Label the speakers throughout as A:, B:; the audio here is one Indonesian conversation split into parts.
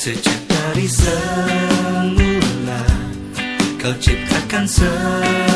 A: Sejak dari semula Kau ciptakan semula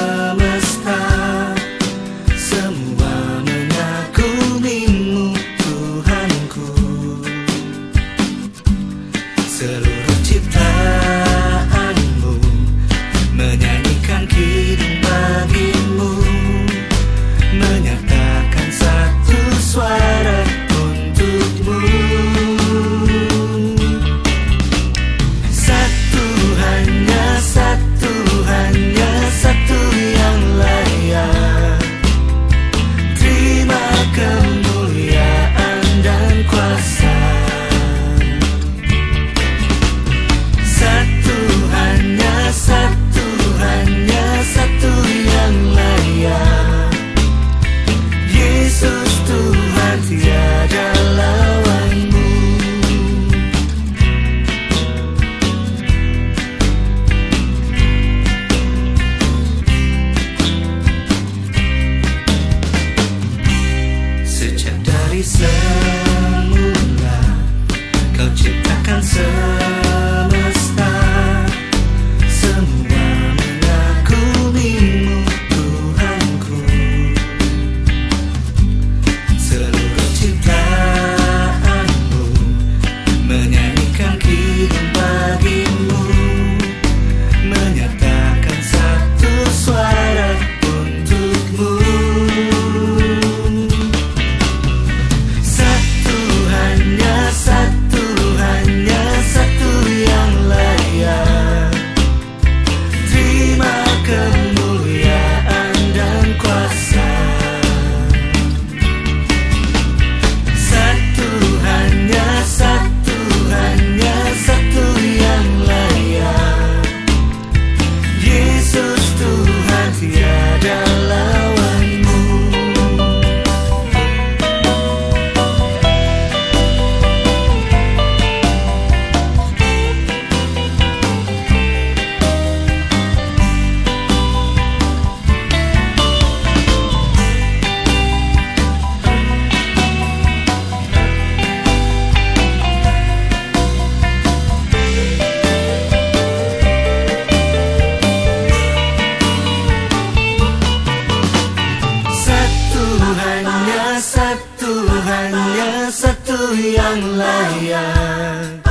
A: satu yang layak.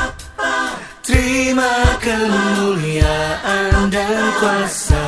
A: Terima kemuliaan dan kuasa.